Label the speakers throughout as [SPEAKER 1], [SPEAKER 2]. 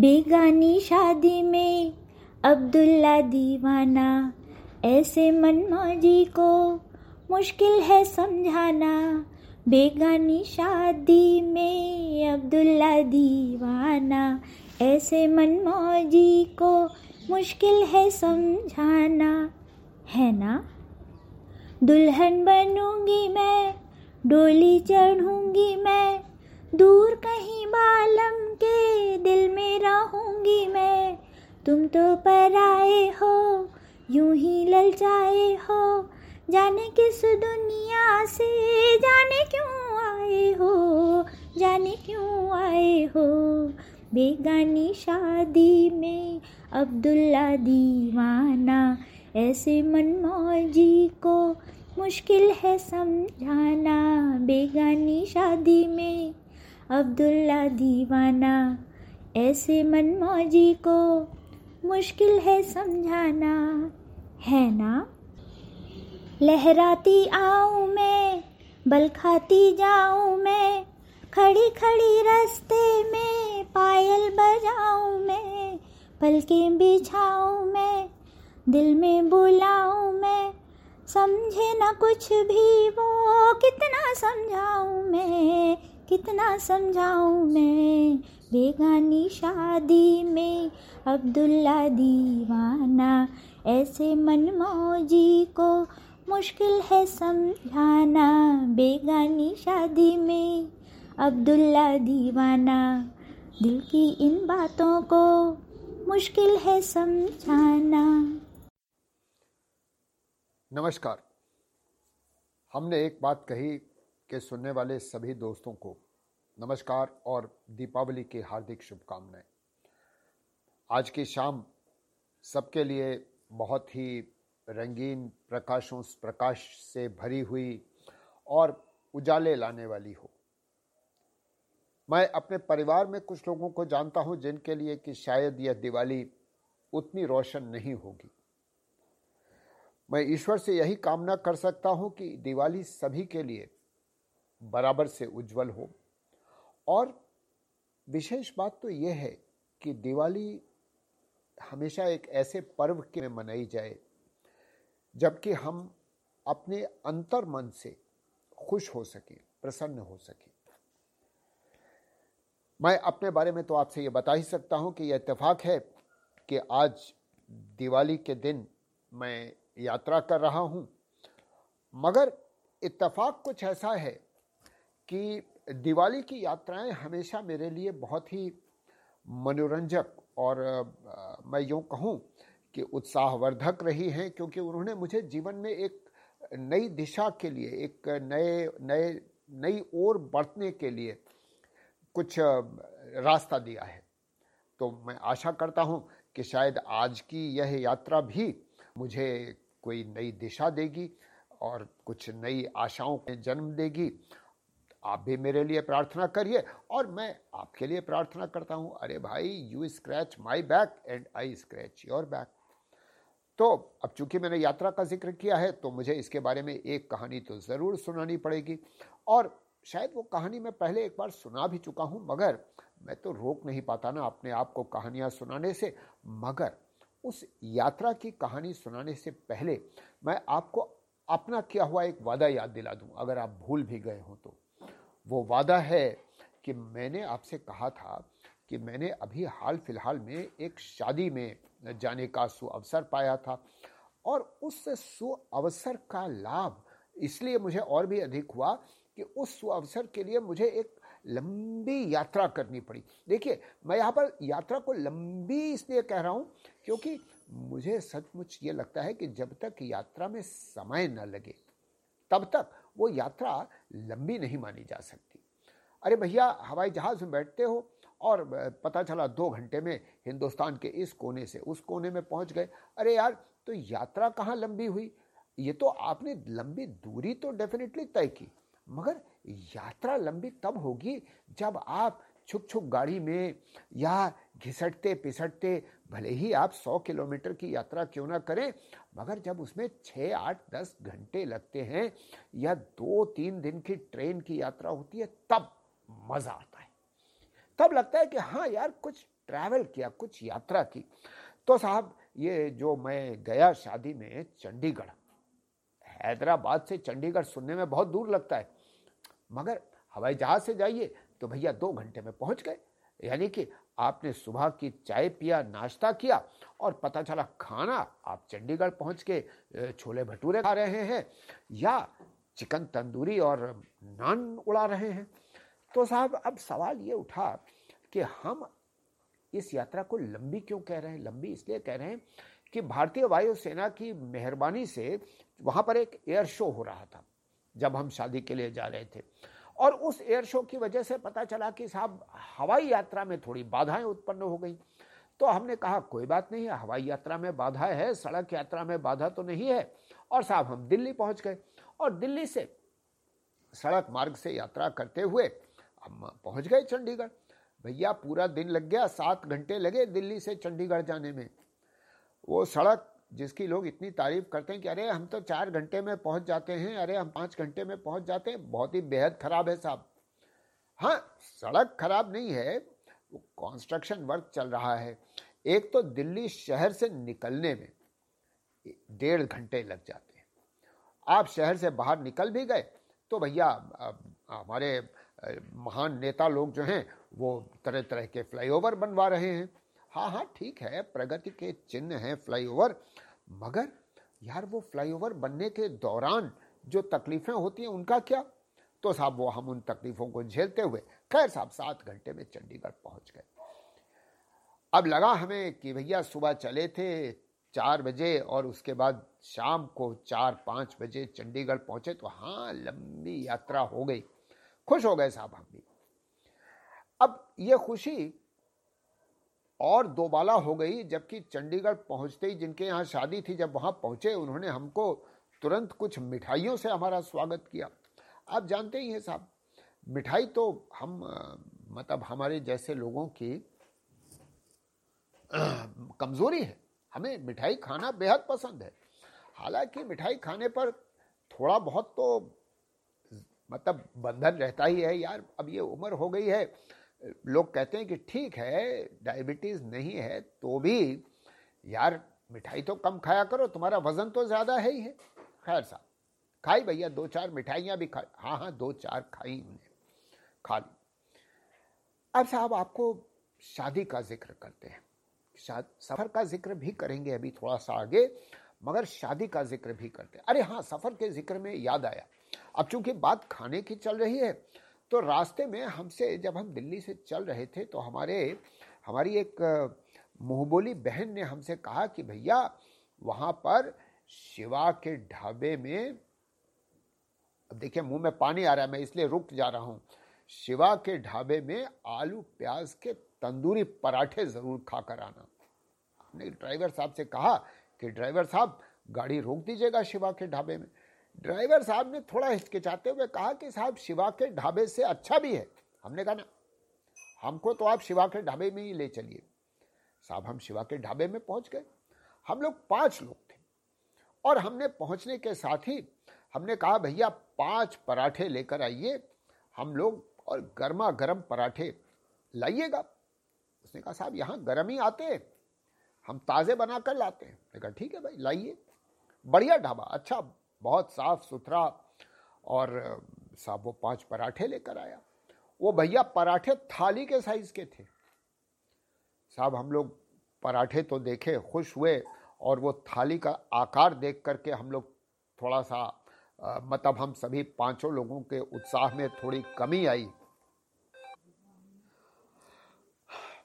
[SPEAKER 1] बेगानी शादी में अब्दुल्ला दीवाना, ऐसे मनमौजी को मुश्किल है समझाना। बेगानी शादी में अब्दुल्ला दीवाना, ऐसे मनमौजी को मुश्किल है समझाना। है ना? दुल्हन बनूँगी मैं, डोली चढ़ूँगी मैं, दूर कहीं बालम के दिल में रहूँगी मैं। तुम तो पर आए हो, यूँ ही ललचाए हो। जाने किस दुनिया से, जाने क्यों आए हो, जाने क्यों आए हो। बेगानी शादी में अब्दुल्ला दीवाना, ऐसे मनमौजी को मुश्किल है समझाना। बेगानी शादी में अब्दुल्ला दीवाना, ऐसे मनमौजी को मुश्किल है समझाना, है ना? लहराती आऊँ मैं बल खाती जाऊँ मैं खड़ी खड़ी रास्ते में पायल बजाऊँ मैं, पलकें बिछाऊँ मैं, दिल में बुलाऊँ मैं, समझे ना कुछ भी वो कितना समझाऊँ मैं। कितना समझाऊँ मैं? बेगानी शादी में अब्दुल्ला दीवाना, ऐसे मनमौजी को मुश्किल है समझाना। बेगानी शादी में अब्दुल्ला दीवाना, दिल की इन बातों को मुश्किल है समझाना।
[SPEAKER 2] नमस्कार। हमने एक बात कही कि सुनने वाले सभी दोस्तों को नमस्कार और दीपावली की हार्दिक शुभकामनाएँ। आज की शाम सबके लिए बहुत ही रंगीन प्रकाशों, प्रकाश से भरी हुई और उजाले लाने वाली हो। मैं अपने परिवार में कुछ लोगों को जानता हूँ जिनके लिए कि शायद यह दिवाली उतनी रोशन नहीं होगी। मैं ईश्वर से यही कामना कर सकता हूँ कि दिवाली सभी के लिए बराबर से उज्जवल हो। और विशेष बात तो यह है कि दिवाली हमेशा एक ऐसे पर्व के में मनाई जाए, जबकि हम अपने अंतर मन से खुश हो सके, प्रसन्न हो सके। मैं अपने बारे में तो आपसे ये बता ही सकता हूँ कि यह इतफाक़ है कि आज दिवाली के दिन मैं यात्रा कर रहा हूँ, मगर इतफाक़ कुछ ऐसा है कि दिवाली की यात्राएँ हमेशा मेरे लिए बहुत ही मनोरंजक और मैं यूँ कहूँ कि उत्साहवर्धक रही हैं, क्योंकि उन्होंने मुझे जीवन में एक नई दिशा के लिए, एक नए नए, नई ओर बढ़ने के लिए कुछ रास्ता दिया है। तो मैं आशा करता हूँ कि शायद आज की यह यात्रा भी मुझे कोई नई दिशा देगी और कुछ नई आशाओं के जन्म देगी आप भी मेरे लिए प्रार्थना करिए और मैं आपके लिए प्रार्थना करता हूँ। अरे भाई you scratch my back and I scratch your back तो अब चूँकि मैंने यात्रा का ज़िक्र किया है तो मुझे इसके बारे में एक कहानी तो ज़रूर सुनानी पड़ेगी। और शायद वो कहानी मैं पहले एक बार सुना भी चुका हूँ, मगर मैं तो रोक नहीं पाता ना अपने आप को कहानियाँ सुनाने से। मगर उस यात्रा की कहानी सुनाने से पहले मैं आपको अपना किया हुआ एक वादा याद दिला दूँ, अगर आप भूल भी गए हों तो। वो वादा है कि मैंने आपसे कहा था कि मैंने अभी हाल फ़िलहाल में एक शादी में जाने का सुअवसर पाया था और उस सुअवसर का लाभ इसलिए मुझे और भी अधिक हुआ कि उस सुअवसर के लिए मुझे एक लंबी यात्रा करनी पड़ी। देखिए, मैं यहाँ पर यात्रा को लंबी इसलिए कह रहा हूँ क्योंकि मुझे सचमुच ये लगता है कि जब तक यात्रा में समय न लगे, तब तक वो यात्रा लंबी नहीं मानी जा सकती। अरे भैया, हवाई जहाज़ में बैठते हो और पता चला दो घंटे में हिंदुस्तान के इस कोने से उस कोने में पहुँच गए। अरे यार तो यात्रा कहाँ लंबी हुई? ये तो आपने लंबी दूरी तो डेफिनेटली तय की, मगर यात्रा लंबी तब होगी जब आप छुक छुक गाड़ी में या घिसटते पिसटते भले ही आप सौ किलोमीटर की यात्रा क्यों ना करें, मगर जब उसमें छः आठ, दस घंटे लगते हैं या दो, तीन दिन की ट्रेन की यात्रा होती है, तब मज़ा आता है। तब लगता है कि हाँ यार, कुछ ट्रैवल किया, कुछ यात्रा की। तो साहब, ये जो मैं गया शादी में चंडीगढ़, हैदराबाद से चंडीगढ़ सुनने में बहुत दूर लगता है। मगर हवाई जहाज़ से जाइए तो भैया दो घंटे में पहुँच गए। यानी कि आपने सुबह की चाय पिया, नाश्ता किया और पता चला खाना आप चंडीगढ़ पहुँच के छोले भटूरे खा रहे हैं या चिकन तंदूरी और नान उड़ा रहे हैं। तो साहब, अब सवाल ये उठा कि हम इस यात्रा को लंबी क्यों कह रहे हैं? लंबी इसलिए कह रहे हैं कि भारतीय वायुसेना की मेहरबानी से वहाँ पर एक एयर शो हो रहा था जब हम शादी के लिए जा रहे थे। और उस एयर शो की वजह से पता चला कि साहब, हवाई यात्रा में थोड़ी बाधाएँ उत्पन्न हो गई। तो हमने कहा, कोई बात नहीं है हवाई यात्रा में बाधा है, सड़क यात्रा में बाधा तो नहीं है। और साहब, हम दिल्ली पहुँच गए। और दिल्ली से सड़क मार्ग से यात्रा करते हुए हम पहुँच गए चंडीगढ़। भैया, पूरा दिन लग गया, सात घंटे लगे दिल्ली से चंडीगढ़ जाने में। वो सड़क जिसकी लोग इतनी तारीफ़ करते हैं कि अरे, हम तो चार घंटे में पहुँच जाते हैं, अरे, हम पाँच घंटे में पहुँच जाते हैं। बहुत ही बेहद खराब है साहब। हाँ सड़क खराब नहीं है, वो कंस्ट्रक्शन वर्क चल रहा है। एक तो दिल्ली शहर से निकलने में डेढ़ घंटे लग जाते हैं। आप शहर से बाहर निकल भी गए तो भैया हमारे महान नेता लोग जो हैं, वो तरह तरह के फ्लाईओवर बनवा रहे हैं। हाँ हाँ ठीक है, प्रगति के चिन्ह हैं फ्लाईओवर मगर यार वो फ्लाईओवर बनने के दौरान जो तकलीफें होती हैं, उनका क्या? तो साहब, वो हम उन तकलीफों को झेलते हुए, खैर साहब, सात घंटे में चंडीगढ़ पहुँच गए। अब लगा हमें कि भैया सुबह चले थे चार बजे और उसके बाद शाम को चार पाँच बजे चंडीगढ़ पहुँचे तो हाँ लंबी यात्रा हो गई। खुश हो गए साहब हम भी। अब ये खुशी और दोबाला हो गई, जबकि चंडीगढ़ पहुँचते ही जिनके यहाँ शादी थी, जब वहाँ पहुँचे, उन्होंने हमको तुरंत कुछ मिठाइयों से हमारा स्वागत किया। आप जानते ही हैं साहब, मिठाई तो हम मतलब हमारे जैसे लोगों की, कमज़ोरी है। हमें मिठाई खाना बेहद पसंद है। हालाँकि मिठाई खाने पर थोड़ा बहुत तो मतलब बंधन रहता ही है, यार, अब ये उम्र हो गई है लोग कहते हैं कि ठीक है डायबिटीज़ नहीं है तो भी यार मिठाई तो कम खाया करो, तुम्हारा वज़न तो ज़्यादा है ही है। खैर साहब, खाई भैया, दो चार मिठाइयाँ भी खाई हाँ हाँ दो चार खाई उन्हें खा ली। अब साहब आपको शादी का ज़िक्र करते हैं। सफ़र का ज़िक्र भी करेंगे अभी थोड़ा सा आगे, मगर शादी का ज़िक्र भी करते हैं। अरे हाँ सफ़र के ज़िक्र में याद आया। अब चूँकि बात खाने की चल रही है तो रास्ते में हमसे जब हम दिल्ली से चल रहे थे तो हमारे, हमारी एक, मुहबोली बहन ने हमसे कहा कि भैया, वहाँ पर शिवा के ढाबे में, अब देखिए मुँह में पानी आ रहा है, मैं इसलिए रुक जा रहा हूँ। शिवा के ढाबे में आलू, प्याज के तंदूरी पराठे ज़रूर खाकर आना। हमने ड्राइवर साहब से कहा कि ड्राइवर साहब, गाड़ी रोक दीजिएगा शिवा के ढाबे में। ड्राइवर साहब ने थोड़ा हिचकिचाते हुए कहा कि साहब, शिवा के ढाबे से अच्छा भी है। हमने कहा, ना, हमको तो आप शिवा के ढाबे में ही ले चलिए। साहब, हम शिवा के ढाबे में पहुँच गए। हम लोग पाँच लोग थे और हमने पहुँचने के साथ ही हमने कहा, भैया, पाँच पराठे लेकर आइए हम लोग और गर्मा गर्म पराठे लाइएगा। उसने कहा, साहब, यहाँ गर्म ही आते हैं। हम ताज़े बनाकर लाते हैं। कहा, ठीक है भाई, लाइए। बढ़िया ढाबा अच्छा बहुत साफ़ सुथरा और साहब वो पाँच पराठे लेकर आया। वो भैया पराठे थाली के साइज़ के थे। साहब हम लोग पराठे तो देखे, खुश हुए और वो थाली का आकार देख करके हम लोग थोड़ा सा मतलब हम सभी पाँचों लोगों के उत्साह में थोड़ी कमी आई।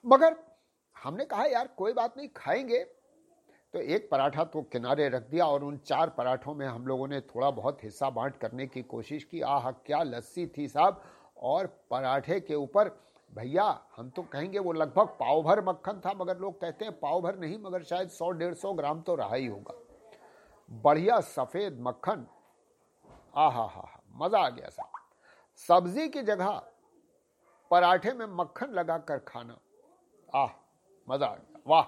[SPEAKER 2] मगर हमने कहा, यार, कोई बात नहीं, खाएँगे। तो एक पराठा तो किनारे रख दिया और उन चार पराठों में हम लोगों ने थोड़ा बहुत हिस्सा बांट करने की कोशिश की। आह, क्या लस्सी थी साहब। और पराठे के ऊपर, भैया, हम तो कहेंगे वो लगभग पाव भर मक्खन था, मगर लोग कहते हैं पाव भर नहीं, मगर शायद सौ डेढ़ सौ ग्राम तो रहा ही होगा। बढ़िया सफ़ेद मक्खन। आ हा हा मज़ा आ गया साहब। सब्ज़ी की जगह पराठे में मक्खन लगाकर खाना। आह, मज़ा आ गया। वाह,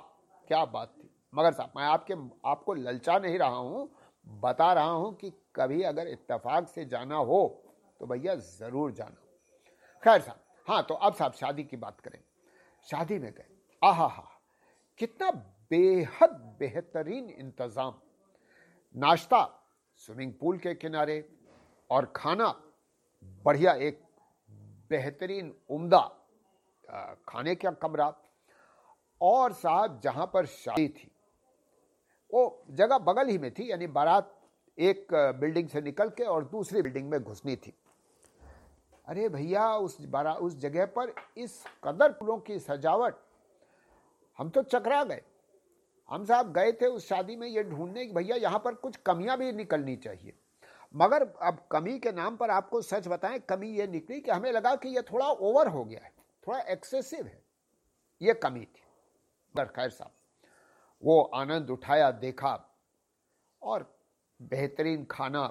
[SPEAKER 2] क्या बात थी। मगर साहब, मैं आपके, आपको ललचा नहीं रहा हूँ, बता रहा हूँ कि कभी अगर इत्तेफाक से जाना हो तो भैया ज़रूर जाना। खैर साहब हाँ तो अब साहब शादी की बात करें। शादी में गए। आहा कितना बेहद बेहतरीन इंतज़ाम। नाश्ता, स्विमिंग पूल के किनारे और खाना, बढ़िया एक बेहतरीन उम्दा खाने का कमरा। और साहब, जहाँ पर शादी थी वो जगह बगल ही में थी, यानी बारात एक बिल्डिंग से निकल के और दूसरी बिल्डिंग में घुसनी थी। अरे भैया, उस बारा, उस जगह पर इस कदर फूलों की सजावट, हम तो चकरा गए। हम साहब गए थे उस शादी में ये ढूँढने की भैया यहाँ पर कुछ कमियाँ भी निकलनी चाहिए। मगर अब कमी के नाम पर आपको सच बताएँ, कमी ये निकली कि हमें लगा कि ये थोड़ा ओवर हो गया है, थोड़ा एक्सेसिव है। ये कमी थी। खैर साहब वो आनंद उठाया, देखा और बेहतरीन खाना,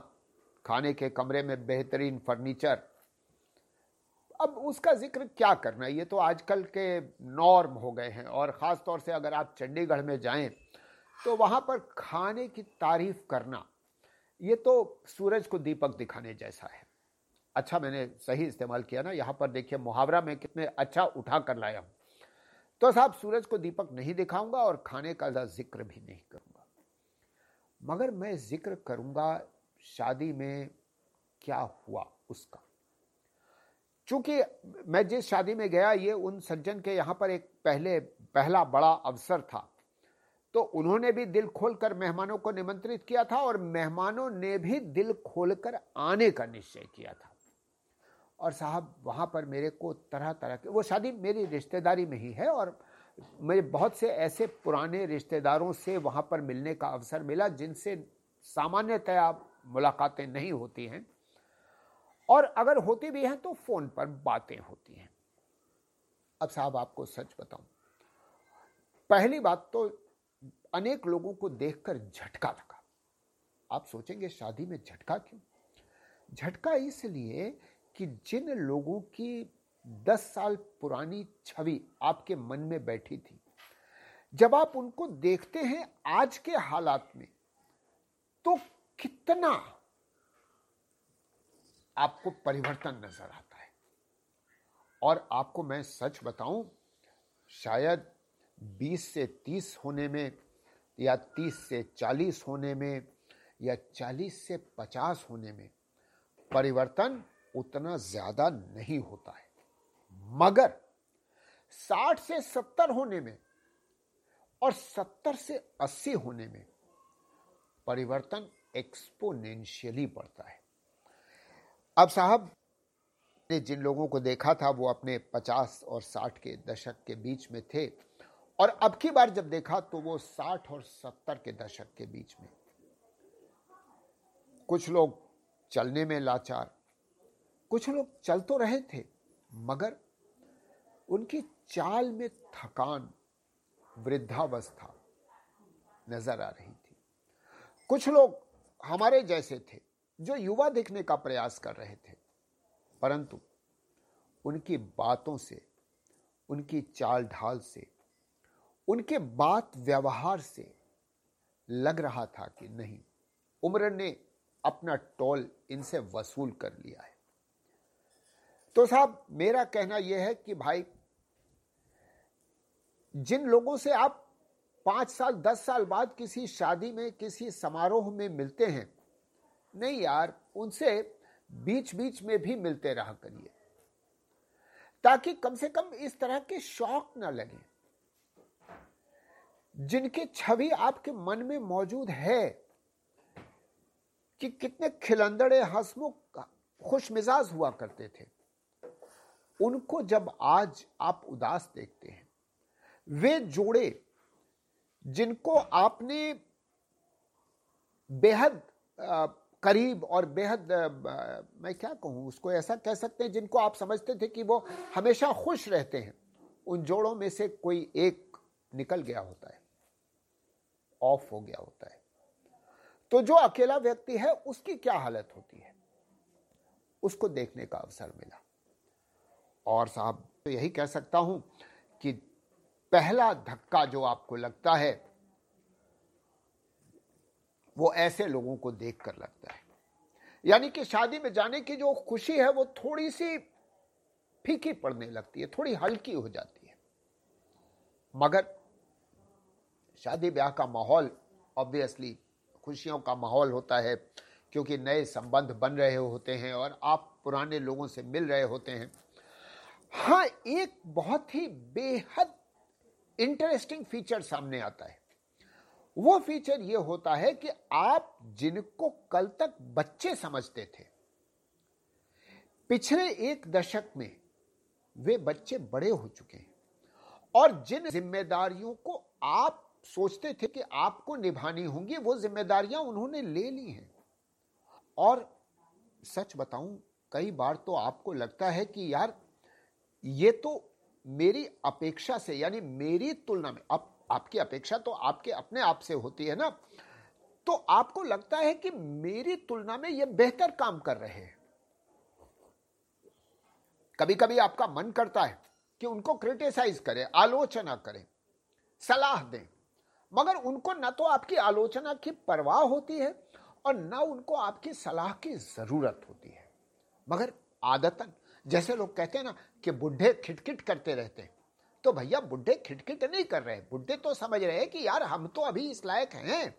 [SPEAKER 2] खाने के कमरे में बेहतरीन फर्नीचर। अब उसका ज़िक्र क्या करना? ये तो आजकल के नॉर्म हो गए हैं और ख़ास तौर से अगर आप चंडीगढ़ में जाएँ तो वहाँ पर खाने की तारीफ़ करना, ये तो सूरज को दीपक दिखाने जैसा है। अच्छा मैंने सही इस्तेमाल किया ना? यहाँ पर देखिए, मुहावरा में कितने अच्छा उठा कर लाया हूँ। तो साहब, सूरज को दीपक नहीं दिखाऊँगा और खाने का ज़िक्र भी नहीं करूँगा। मगर मैं ज़िक्र करूँगा शादी में क्या हुआ उसका। चूँकि मैं जिस शादी में गया, ये उन सज्जन के यहाँ पर एक पहले, पहला बड़ा अवसर था। तो उन्होंने भी दिल खोलकर मेहमानों को निमंत्रित किया था और मेहमानों ने भी दिल खोलकर आने का निश्चय किया था। और साहब वहाँ पर मेरे को तरह तरह के, वो शादी मेरी रिश्तेदारी में ही है और मेरे बहुत से ऐसे पुराने रिश्तेदारों से वहाँ पर मिलने का अवसर मिला जिनसे सामान्यतया मुलाकातें नहीं होती हैं। और अगर होती भी हैं तो फ़ोन पर बातें होती हैं। अब साहब आपको सच बताऊँ, पहली बात तो अनेक लोगों को देखकर झटका लगा। आप सोचेंगे शादी में झटका क्यों? झटका इसलिए कि जिन लोगों की दस साल पुरानी छवि आपके मन में बैठी थी, जब आप उनको देखते हैं आज के हालात में तो कितना आपको परिवर्तन नज़र आता है। और आपको मैं सच बताऊँ, शायद 20 से 30 होने में, या 30 से 40 होने में, या 40 से 50 होने में परिवर्तन उतना ज़्यादा नहीं होता है। मगर 60 से 70 होने में और 70 से 80 होने में परिवर्तन एक्सपोनेंशियली बढ़ता है। अब साहब, ने जिन लोगों को देखा था, वो अपने 50 और 60 के दशक के बीच में थे और अब की बार जब देखा तो वो 60 और 70 के दशक के बीच में। कुछ लोग चलने में लाचार कुछ लोग चल तो रहे थे, मगर उनकी चाल में थकान, वृद्धावस्था नज़र आ रही थी। कुछ लोग हमारे जैसे थे, जो युवा दिखने का प्रयास कर रहे थे, परंतु उनकी बातों से, उनकी चाल ढाल से, उनके बात व्यवहार से लग रहा था कि नहीं, उम्र ने अपना टोल इनसे वसूल कर लिया है। तो साहब, मेरा कहना यह है कि भाई, जिन लोगों से आप पाँच साल, दस साल बाद किसी शादी में, किसी समारोह में मिलते हैं, नहीं यार, उनसे बीच बीच में भी मिलते रहा करिए। ताकि कम से कम इस तरह के शौक ना लगे। जिनकी छवि आपके मन में मौजूद है, कि कितने खिलंदड़े, हंसमुख खुश मिजाज हुआ करते थे। उनको जब आज आप उदास देखते हैं, वे जोड़े जिनको आपने बेहद करीब और बेहद मैं क्या कहूँ, उसको ऐसा कह सकते हैं जिनको आप समझते थे कि वो हमेशा खुश रहते हैं। उन जोड़ों में से कोई एक निकल गया होता है, ऑफ़ हो गया होता है। तो जो अकेला व्यक्ति है, उसकी क्या हालत होती है? उसको देखने का अवसर मिला। और साहब तो यही कह सकता हूँ कि पहला धक्का जो आपको लगता है, वो ऐसे लोगों को देखकर लगता है। यानी कि शादी में जाने की जो खुशी है, वो थोड़ी सी फीकी पड़ने लगती है, थोड़ी हल्की हो जाती है। मगर शादी ब्याह का माहौल ऑब्वियसली खुशियों का माहौल होता है, क्योंकि नए संबंध बन रहे होते हैं और आप पुराने लोगों से मिल रहे होते हैं। हाँ एक बहुत ही बेहद इंटरेस्टिंग फीचर सामने आता है। वो फीचर ये होता है कि आप जिनको कल तक बच्चे समझते थे, पिछले एक दशक में वे बच्चे बड़े हो चुके हैं और जिन जिम्मेदारियों को आप सोचते थे कि आपको निभानी होंगी, वो जिम्मेदारियाँ उन्होंने ले ली हैं। और सच बताऊँ, कई बार तो आपको लगता है कि यार ये तो मेरी अपेक्षा से, यानी मेरी तुलना में अब आपकी अपेक्षा तो आपके अपने आप से होती है ना तो आपको लगता है कि मेरी तुलना में ये बेहतर काम कर रहे हैं। कभी कभी आपका मन करता है कि उनको क्रिटिसाइज करें, आलोचना करें, सलाह दें, मगर उनको ना तो आपकी आलोचना की परवाह होती है और ना उनको आपकी सलाह की ज़रूरत होती है। मगर आदतन जैसे लोग कहते हैं ना कि बुढ़े खिटखिट करते रहते हैं। तो भैया, बुढ़े खिटखिट नहीं कर रहे बुढ़े तो समझ रहे हैं कि यार, हम तो अभी इस लायक हैं।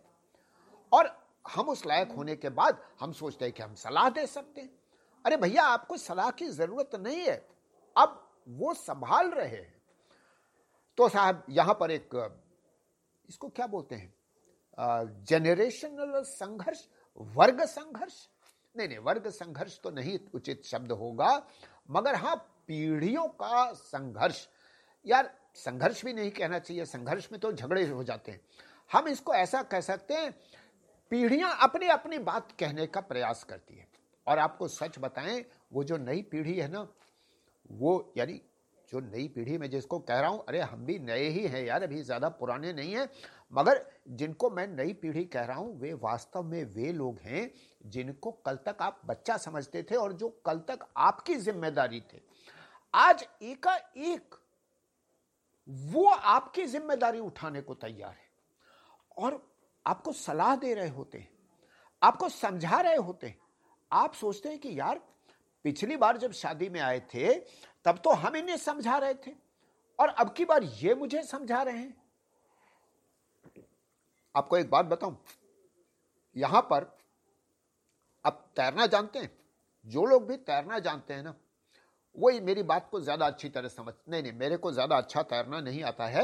[SPEAKER 2] और हम उस लायक होने के बाद हम सोचते हैं कि हम सलाह दे सकते हैं। अरे भैया, आपको सलाह की ज़रूरत नहीं है। अब वो संभाल रहे हैं। तो साहब, यहाँ पर एक, इसको क्या बोलते हैं? जेनरेशनल संघर्ष, वर्ग संघर्ष। नहीं नहीं, वर्ग संघर्ष तो नहीं, उचित शब्द होगा। मगर हाँ पीढ़ियों का संघर्ष। यार, संघर्ष भी नहीं कहना चाहिए, संघर्ष में तो झगड़े हो जाते हैं। हम इसको ऐसा कह सकते हैं, पीढ़ियाँ अपनी अपनी बात कहने का प्रयास करती है। और आपको सच बताएँ, वो जो नई पीढ़ी है ना, वो यानी जो नई पीढ़ी में जिसको कह रहा हूँ, अरे हम भी नए ही हैं यार, अभी ज़्यादा पुराने नहीं हैं। मगर जिनको मैं नई पीढ़ी कह रहा हूँ, वे वास्तव में वे लोग हैं जिनको कल तक आप बच्चा समझते थे और जो कल तक आपकी ज़िम्मेदारी थे। आज एका एक वो आपकी ज़िम्मेदारी उठाने को तैयार है और आपको सलाह दे रहे होते हैं, आपको समझा रहे होते हैं। आप सोचते हैं कि यार, पिछली बार जब शादी में आए थे, तब तो हम इन्हें समझा रहे थे और अब की बार ये मुझे समझा रहे हैं। आपको एक बात बताऊँ। यहाँ पर आप तैरना जानते हैं? जो लोग भी तैरना जानते हैं ना वही मेरी बात को ज़्यादा अच्छी तरह समझ नहीं नहीं मेरे को ज़्यादा अच्छा तैरना नहीं आता है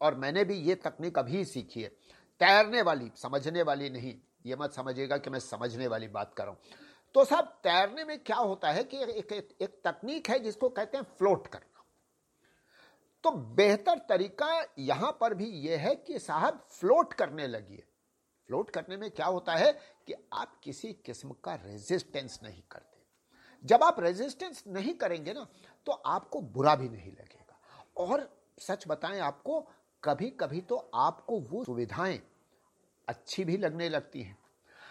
[SPEAKER 2] और मैंने भी ये तकनीक अभी सीखी है। तैरने वाली समझने वाली नहीं। ये मत समझिएगा कि मैं समझने वाली बात कर रहा हूँ। तो साहब तैरने में क्या होता है कि एक, एक, एक तकनीक है जिसको कहते हैं फ्लोट करना तो बेहतर तरीका यहाँ पर भी यह है कि साहब फ्लोट करने लगिए। फ्लोट करने में क्या होता है कि आप किसी किस्म का रेजिस्टेंस नहीं करते। जब आप रेजिस्टेंस नहीं करेंगे ना तो आपको बुरा भी नहीं लगेगा। और सच बताएँ आपको कभी कभी तो आपको वो सुविधाएँ अच्छी भी लगने लगती हैं।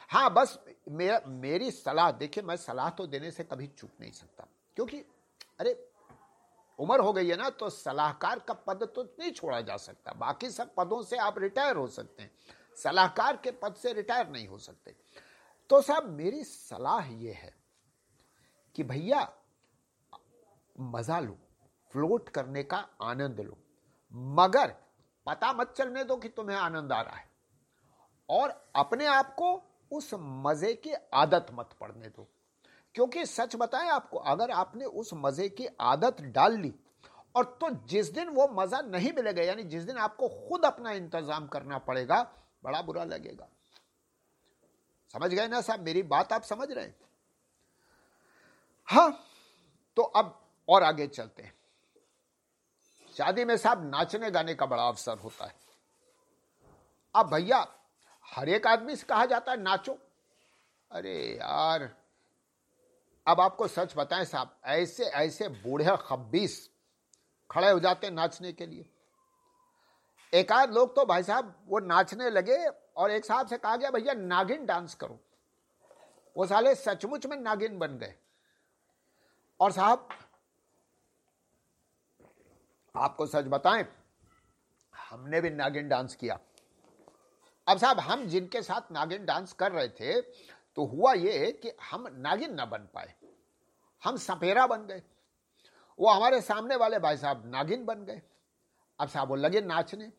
[SPEAKER 2] हाँ बस मेरा, मेरी सलाह, देखिए मैं सलाह तो देने से कभी चूक नहीं सकता। क्योंकि, अरे उम्र हो गई है ना तो सलाहकार का पद तो नहीं छोड़ा जा सकता। बाकी सब पदों से आप रिटायर हो सकते हैं। सलाहकार के पद से रिटायर नहीं हो सकते। तो साहब, मेरी सलाह ये है कि भैया, मज़ा लो, फ्लोट करने का आनंद लो। मगर पता मत चलने दो कि तुम्हें आनंद आ रहा है। और अपने आप को उस मज़े की आदत मत पड़ने दो। क्योंकि सच बताएँ आपको, अगर आपने उस मज़े की आदत डाल ली और तो जिस दिन वो मज़ा नहीं मिलेगा, यानी जिस दिन आपको खुद अपना इंतज़ाम करना पड़ेगा, बड़ा बुरा लगेगा। समझ गए ना साहब? मेरी बात आप समझ रहे हैं? हाँ तो अब और आगे चलते हैं। शादी में साहब नाचने गाने का बड़ा अवसर होता है। अब भैया, हर एक आदमी से कहा जाता है, नाचो। अरे यार अब आपको सच बताएँ साहब, ऐसे ऐसे बूढ़े खब्बीस खड़े हो जाते नाचने के लिए। एक आध लोग तो भाई साहब, वो नाचने लगे और एक साहब से कहा गया, भैया, नागिन डांस करो। वो साले सचमुच में नागिन बन गए। और साहब, आपको सच बताएँ, हमने भी नागिन डांस किया। अब साहब, हम जिनके साथ नागिन डांस कर रहे थे तो हुआ ये कि हम नागिन ना बन पाए। हम सपेरा बन गए। वो हमारे सामने वाले भाई साहब नागिन बन गए। अब साहब वो लगे नाचने।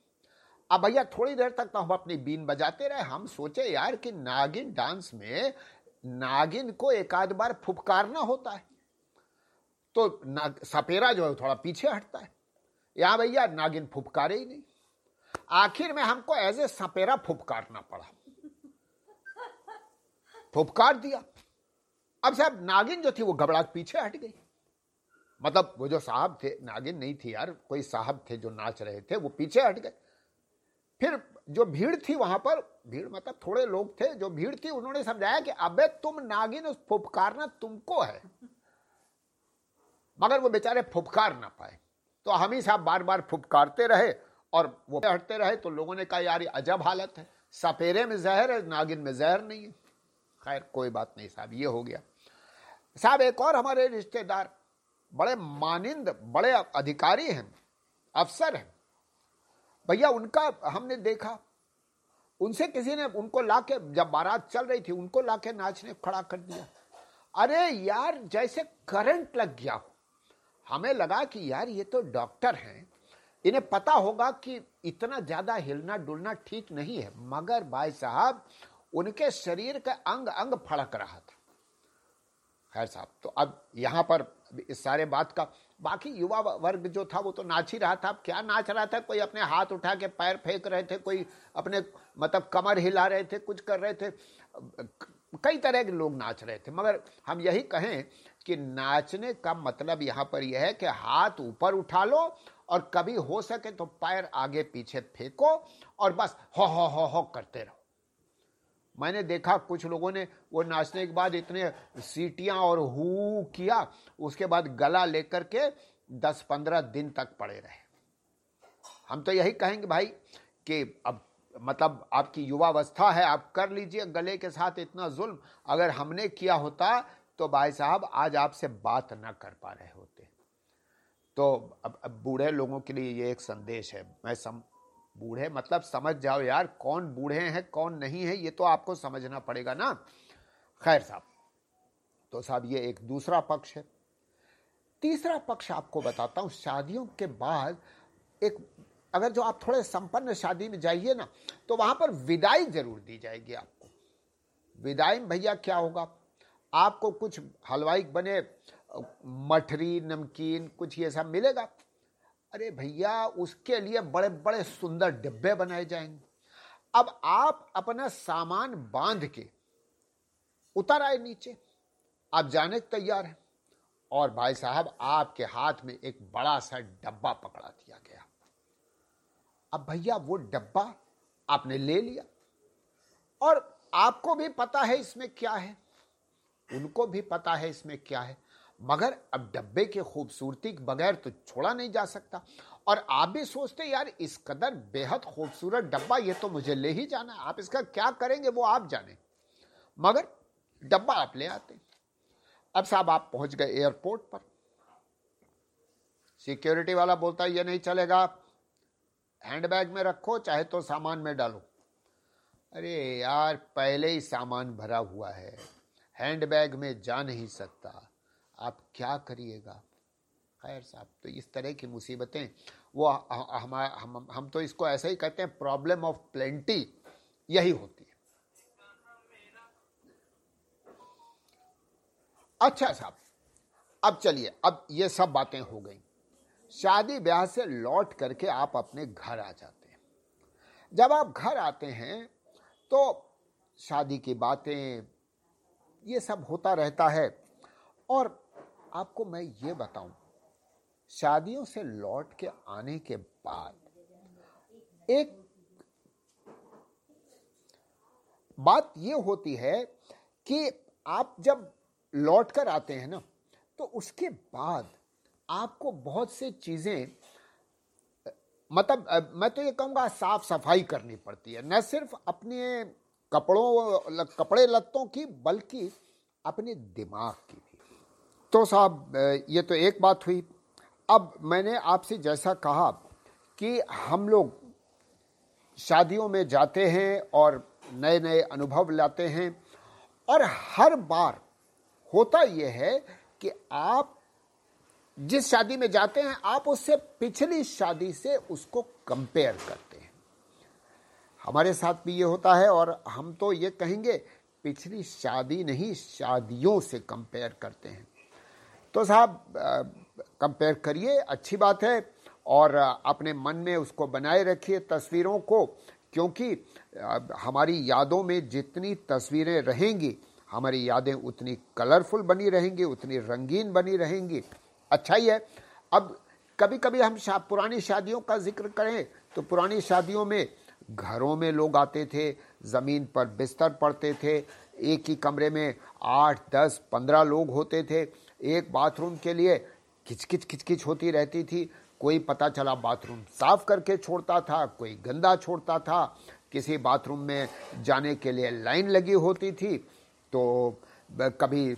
[SPEAKER 2] अब भैया थोड़ी देर तक तो हम अपनी बीन बजाते रहे। हम सोचे, यार, कि नागिन डांस में नागिन को एक आध बार फुपकारना होता है। तो सपेरा जो है थोड़ा पीछे हटता है। यहाँ भैया, नागिन फुपकारे ही नहीं। आखिर में हमको एज ए सपेरा फुपकारना पड़ा। फुफकार दिया। अब साहब, नागिन जो थी, वो घबरा पीछे हट गई। मतलब वो जो साहब थे, नागिन नहीं थी यार, कोई साहब थे जो नाच रहे थे, वो पीछे हट गए। फिर जो भीड़ थी वहाँ पर, भीड़ मतलब थोड़े लोग थे, जो भीड़ थी, उन्होंने समझाया कि अबे, तुम नागिन उस फुफकारना तुमको है। मगर वो बेचारे फुफकार ना पाए। तो हम ही साहब बार बार फुपकारते रहे, और वो हटते रहे तो लोगों ने कहा, यार अजब हालत है। सपेरे में जहर है, नागिन में जहर नहीं है। खैर, कोई बात नहीं साहब, ये हो गया। साहब, एक और हमारे रिश्तेदार बड़े मानिंद, बड़े अधिकारी हैं, अफसर हैं। भैया, उनका हमने देखा, उनसे किसी ने उनको लाके, जब बारात चल रही थी, उनको लाके नाचने खड़ा कर दिया। अरे यार, जैसे करंट लग गया हो। हमें लगा कि यार, ये तो डॉक्टर हैं। इन्हें पता होगा कि इतना ज़्यादा हिलना डुलना ठीक नहीं है। मगर भाई साहब उनके शरीर का अंग अंग फड़क रहा था। खैर साहब तो अब यहाँ पर इस सारे बात का, बाकी युवा वर्ग जो था वो तो नाच ही रहा था। अब क्या नाच रहा था? कोई अपने हाथ उठा के पैर फेंक रहे थे, कोई अपने मतलब कमर हिला रहे थे, कुछ कर रहे थे। कई तरह के लोग नाच रहे थे, मगर हम यही कहें कि नाचने का मतलब यहाँ पर यह है कि हाथ ऊपर उठा लो और कभी हो सके तो पैर आगे पीछे फेंको और बस हो हो हो हो करते रहो। मैंने देखा कुछ लोगों ने वो नाचने के बाद इतने सीटियाँ और हु किया उसके बाद गला लेकर के दस पंद्रह दिन तक पड़े रहे। हम तो यही कहेंगे भाई कि अब मतलब आपकी युवावस्था है आप कर लीजिए गले के साथ इतना जुल्म। अगर हमने किया होता तो भाई साहब आज आपसे बात ना कर पा रहे होते। तो अब, अब बूढ़े लोगों के लिए ये एक संदेश है। मैं सम बूढ़े मतलब समझ जाओ यार, कौन बूढ़े हैं, कौन नहीं है, ये तो आपको समझना पड़ेगा ना। खैर साहब तो साहब ये एक दूसरा पक्ष है। तीसरा पक्ष आपको बताता हूँ, शादियों के बाद एक, अगर जो आप थोड़े संपन्न शादी में जाइए ना तो वहाँ पर विदाई ज़रूर दी जाएगी आपको। विदाई में भैया क्या होगा? आपको कुछ हलवाई बने, मठरी, नमकीन, कुछ ये सब मिलेगा। अरे भैया, उसके लिए बड़े बड़े सुंदर डिब्बे बनाए जाएँगे। अब आप अपना सामान बाँध के उतर आए नीचे। आप जाने तैयार हैं। और भाई साहब, आपके हाथ में एक बड़ा सा डब्बा पकड़ा दिया गया। अब भैया, वो डब्बा आपने ले लिया। और आपको भी पता है इसमें क्या है? उनको भी पता है इसमें क्या है? मगर अब डब्बे के खूबसूरती के बगैर तो छोड़ा नहीं जा सकता। और आप भी सोचते यार, इस कदर बेहद खूबसूरत डब्बा, ये तो मुझे ले ही जाना है। आप इसका क्या करेंगे, वो आप जाने। मगर डब्बा आप ले आते अब साहब, आप पहुँच गए एयरपोर्ट पर। सिक्योरिटी वाला बोलता ये नहीं चलेगा। हैंडबैग में रखो, चाहे तो सामान में डालो। अरे यार, पहले ही सामान भरा हुआ है। हैंडबैग में जा नहीं सकता। आप क्या करिएगा? खैर साहब तो इस तरह की मुसीबतें, वो हम हम हम तो इसको ऐसा ही कहते हैं प्रॉब्लम ऑफ़ प्लेंटी यही होती है। अच्छा साहब, अब चलिए, अब ये सब बातें हो गई। शादी ब्याह से लौट करके आप अपने घर आ जाते हैं। जब आप घर आते हैं तो शादी की बातें, ये सब होता रहता है। और आपको मैं ये बताऊँ, शादियों से लौट के आने के बाद एक बात ये होती है कि आप जब लौट कर आते हैं ना तो उसके बाद आपको बहुत से चीज़ें मतलब मैं तो ये कहूँगा साफ़ सफ़ाई करनी पड़ती है। न सिर्फ़ अपने कपड़ों, कपड़े लत्तों की, बल्कि अपने दिमाग की। तो साहब ये तो एक बात हुई। अब मैंने आपसे जैसा कहा कि हम लोग शादियों में जाते हैं और नए नए अनुभव लाते हैं और हर बार होता यह है कि आप जिस शादी में जाते हैं, आप उससे पिछली शादी से उसको कंपेयर करते हैं। हमारे साथ भी ये होता है और हम तो ये कहेंगे, पिछली शादी नहीं, शादियों से कंपेयर करते हैं। तो साहब कंपेयर करिए अच्छी बात है और अपने मन में उसको बनाए रखिए तस्वीरों को क्योंकि हमारी यादों में जितनी तस्वीरें रहेंगी हमारी यादें उतनी कलरफुल बनी रहेंगी उतनी रंगीन बनी रहेंगी। अच्छा ही है। अब कभी कभी हम शा, पुरानी शादियों का ज़िक्र करें तो पुरानी शादियों में घरों में लोग आते थे ज़मीन पर बिस्तर पड़ते थे एक ही कमरे में आठ दस पंद्रह लोग होते थे एक बाथरूम के लिए खिचकिच खिचकिच होती रहती थी। कोई पता चला बाथरूम साफ़ करके छोड़ता था, कोई गंदा छोड़ता था। किसी बाथरूम में जाने के लिए लाइन लगी होती थी। तो कभी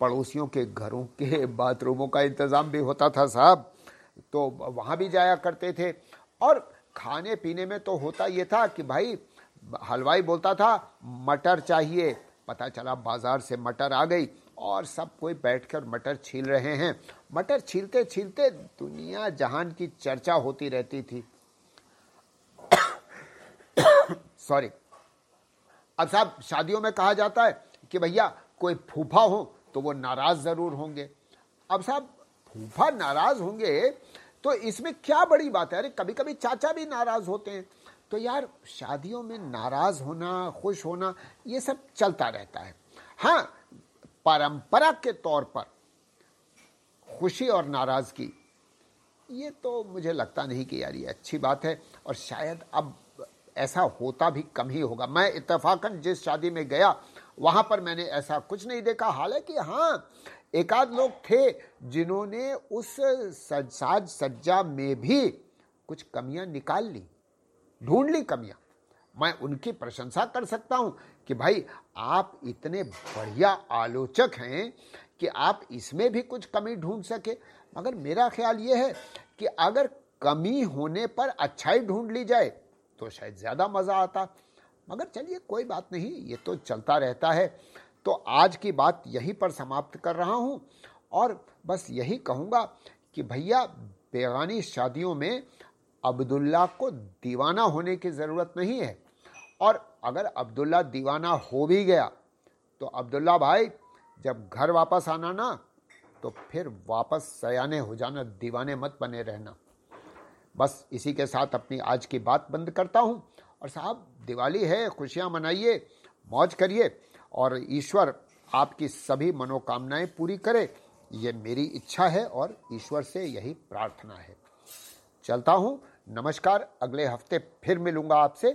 [SPEAKER 2] पड़ोसियों के घरों के बाथरूमों का इंतज़ाम भी होता था साहब। तो वहाँ भी जाया करते थे। और खाने पीने में तो होता ये था कि भाई, हलवाई बोलता था, मटर चाहिए। पता चला बाज़ार से मटर आ गई। और सब कोई बैठकर मटर छील रहे हैं। मटर छीलते छीलते दुनिया जहान की चर्चा होती रहती थी। सॉरी अब साहब, शादियों में कहा जाता है कि भैया, कोई फूफा हो तो वो नाराज़ ज़रूर होंगे। अब साहब, फूफा नाराज़ होंगे तो इसमें क्या बड़ी बात है? अरे कभी कभी चाचा भी नाराज़ होते हैं। तो यार, शादियों में नाराज़ होना, खुश होना, ये सब चलता रहता है। हाँ परंपरा के तौर पर खुशी और नाराज़गी, ये तो मुझे लगता नहीं कि यार ये अच्छी बात है और शायद अब ऐसा होता भी कम ही होगा। मैं इतफाकन जिस शादी में गया, वहाँ पर मैंने ऐसा कुछ नहीं देखा। हालाँकि हाँ एकाध लोग थे जिन्होंने उस साज सज्जा में भी कुछ कमियाँ निकाल ली, ढूंढ ली कमियाँ। मैं उनकी प्रशंसा कर सकता हूँ कि भाई, आप इतने बढ़िया आलोचक हैं कि आप इसमें भी कुछ कमी ढूंढ सके। मगर मेरा ख्याल ये है कि अगर कमी होने पर अच्छाई ढूंढ ली जाए तो शायद ज़्यादा मज़ा आता। मगर चलिए, कोई बात नहीं, ये तो चलता रहता है। तो आज की बात यहीं पर समाप्त कर रहा हूँ। और बस यही कहूँगा कि भैया, बेगानी शादियों में अब्दुल्ला को दीवाना होने की ज़रूरत नहीं है। और अगर अब्दुल्ला दीवाना हो भी गया तो अब्दुल्ला भाई, जब घर वापस आना ना तो फिर वापस सयाने हो जाना, दीवाने मत बने रहना। बस इसी के साथ अपनी आज की बात बंद करता हूँ। और साहब, दिवाली है, खुशियाँ मनाइए, मौज करिए, और ईश्वर आपकी सभी मनोकामनाएँ पूरी करे, ये मेरी इच्छा है और ईश्वर से यही प्रार्थना है। चलता हूँ, नमस्कार, अगले हफ़्ते फिर मिलूँगा आपसे।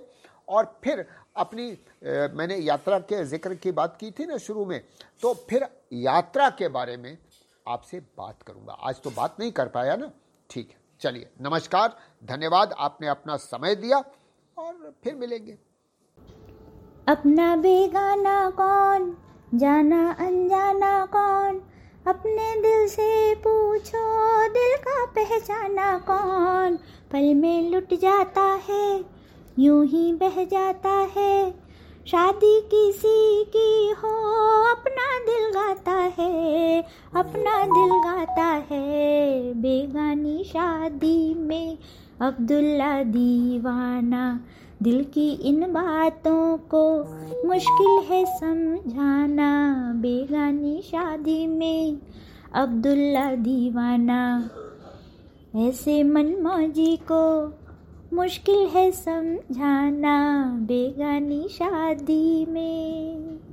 [SPEAKER 2] और फिर अपनी ए, मैंने यात्रा के ज़िक्र की बात की थी ना शुरू में तो फिर यात्रा के बारे में आपसे बात करूँगा। आज तो बात नहीं कर पाया ना? ठीक है चलिए नमस्कार धन्यवाद आपने अपना समय दिया और फिर मिलेंगे।
[SPEAKER 1] अपना बेगाना कौन जाना अनजाना कौन अपने दिल से पूछो दिल का पहचाना कौन पल में लुट जाता है यूँ ही बह जाता है। शादी किसी की हो, अपना दिल गाता है, अपना दिल गाता है। बेगानी शादी में अब्दुल्ला दीवाना, दिल की इन बातों को मुश्किल है समझाना। बेगानी शादी में अब्दुल्ला दीवाना, ऐसे मनमौजी को मुश्किल है समझाना बेगानी शादी में।